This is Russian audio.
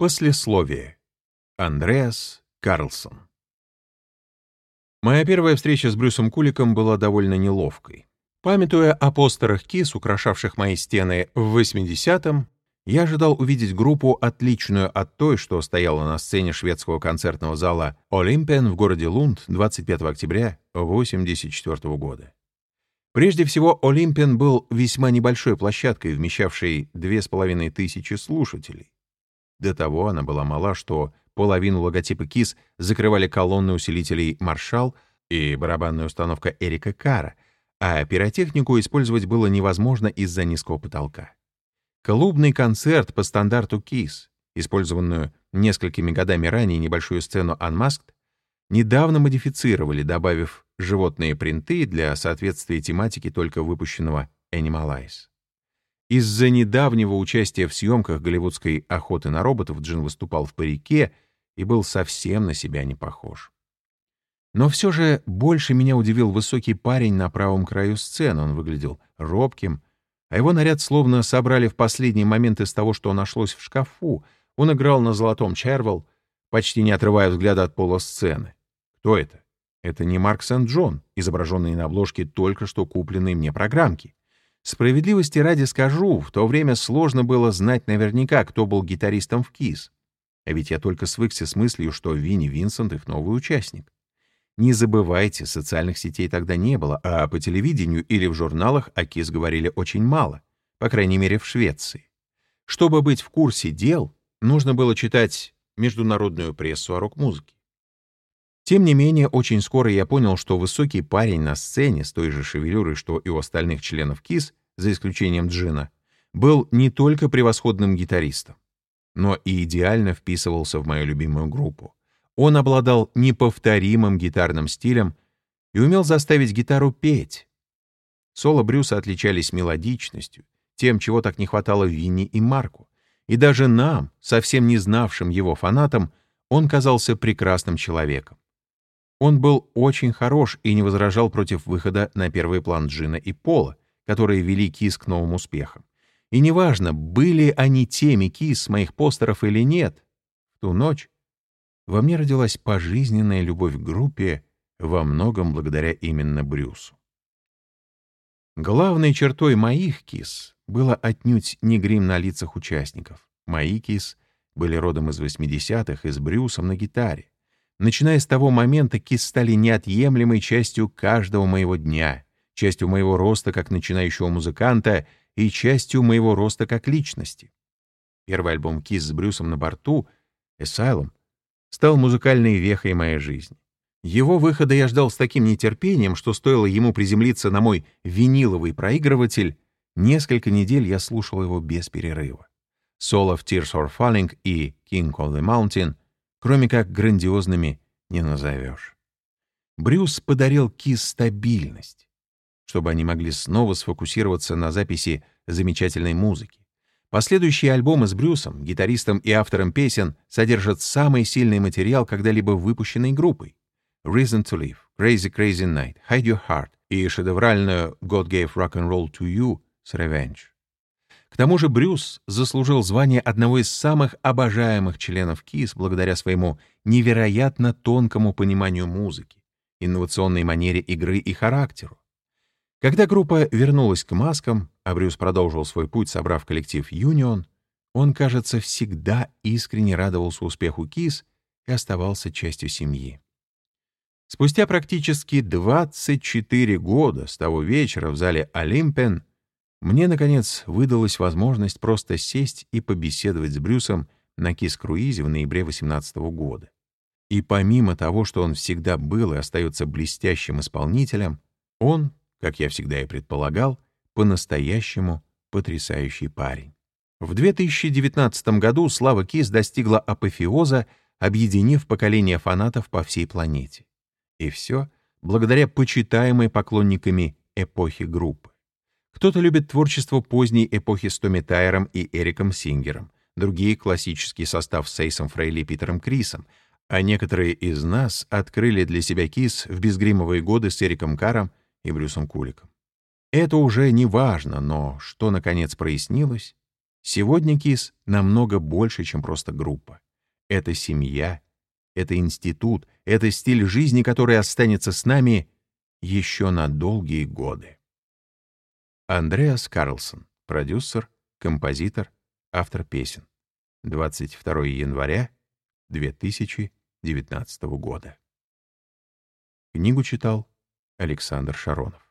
Послесловие. Андреас Карлсон. Моя первая встреча с Брюсом Куликом была довольно неловкой. Памятуя о постерах КИС, украшавших мои стены в 80-м, я ожидал увидеть группу, отличную от той, что стояла на сцене шведского концертного зала «Олимпиан» в городе Лунд 25 октября 1984 года. Прежде всего, «Олимпиан» был весьма небольшой площадкой, вмещавшей две с половиной тысячи слушателей. До того она была мала, что половину логотипа КИС закрывали колонны усилителей «Маршал» и барабанная установка Эрика Кара, а пиротехнику использовать было невозможно из-за низкого потолка. Клубный концерт по стандарту КИС, использованную несколькими годами ранее небольшую сцену Unmasked, недавно модифицировали, добавив животные принты для соответствия тематике только выпущенного Animalize. Из-за недавнего участия в съемках голливудской «Охоты на роботов» Джин выступал в парике и был совсем на себя не похож. Но все же больше меня удивил высокий парень на правом краю сцены. Он выглядел робким, а его наряд словно собрали в последний момент из того, что нашлось в шкафу. Он играл на золотом червел, почти не отрывая взгляда от пола сцены. Кто это? Это не Марк Сент-Джон, изображенный на обложке только что купленной мне программки. Справедливости ради скажу, в то время сложно было знать наверняка, кто был гитаристом в КИС. А ведь я только свыкся с мыслью, что Винни Винсент — их новый участник. Не забывайте, социальных сетей тогда не было, а по телевидению или в журналах о КИС говорили очень мало, по крайней мере в Швеции. Чтобы быть в курсе дел, нужно было читать международную прессу о рок-музыке. Тем не менее, очень скоро я понял, что высокий парень на сцене с той же шевелюрой, что и у остальных членов КИС, за исключением Джина, был не только превосходным гитаристом, но и идеально вписывался в мою любимую группу. Он обладал неповторимым гитарным стилем и умел заставить гитару петь. Соло Брюса отличались мелодичностью, тем, чего так не хватало Винни и Марку. И даже нам, совсем не знавшим его фанатам, он казался прекрасным человеком. Он был очень хорош и не возражал против выхода на первый план Джина и Пола, которые вели Кис к новым успехам. И неважно, были они теми Кис моих постеров или нет, в ту ночь во мне родилась пожизненная любовь к группе, во многом благодаря именно Брюсу. Главной чертой моих кис было отнюдь не грим на лицах участников. Мои кис были родом из 80-х и с Брюсом на гитаре. Начиная с того момента, кис стали неотъемлемой частью каждого моего дня, частью моего роста как начинающего музыканта и частью моего роста как личности. Первый альбом Кис с Брюсом на борту, Asylum, стал музыкальной вехой моей жизни. Его выхода я ждал с таким нетерпением, что стоило ему приземлиться на мой виниловый проигрыватель, несколько недель я слушал его без перерыва. Соло в Tears for Falling и King of the Mountain — кроме как грандиозными, не назовешь. Брюс подарил Кис стабильность, чтобы они могли снова сфокусироваться на записи замечательной музыки. Последующие альбомы с Брюсом, гитаристом и автором песен, содержат самый сильный материал, когда-либо выпущенной группой. Reason to Live, Crazy Crazy Night, Hide Your Heart и шедевральную God Gave Rock and Roll to You с Revenge. К тому же Брюс заслужил звание одного из самых обожаемых членов КИС благодаря своему невероятно тонкому пониманию музыки, инновационной манере игры и характеру. Когда группа вернулась к маскам, а Брюс продолжил свой путь, собрав коллектив «Юнион», он, кажется, всегда искренне радовался успеху КИС и оставался частью семьи. Спустя практически 24 года с того вечера в зале «Олимпен» Мне, наконец, выдалась возможность просто сесть и побеседовать с Брюсом на Кис-круизе в ноябре 18 года. И помимо того, что он всегда был и остается блестящим исполнителем, он, как я всегда и предполагал, по-настоящему потрясающий парень. В 2019 году слава Кис достигла апофеоза, объединив поколение фанатов по всей планете. И все благодаря почитаемой поклонниками эпохи группы. Кто-то любит творчество поздней эпохи с Томми Тайером и Эриком Сингером, другие — классический состав с Сейсом Фрейли и Питером Крисом, а некоторые из нас открыли для себя Кис в безгримовые годы с Эриком Каром и Брюсом Куликом. Это уже не важно, но что, наконец, прояснилось? Сегодня КИС намного больше, чем просто группа. Это семья, это институт, это стиль жизни, который останется с нами еще на долгие годы. Андреас Карлсон, продюсер, композитор, автор песен. 22 января 2019 года. Книгу читал Александр Шаронов.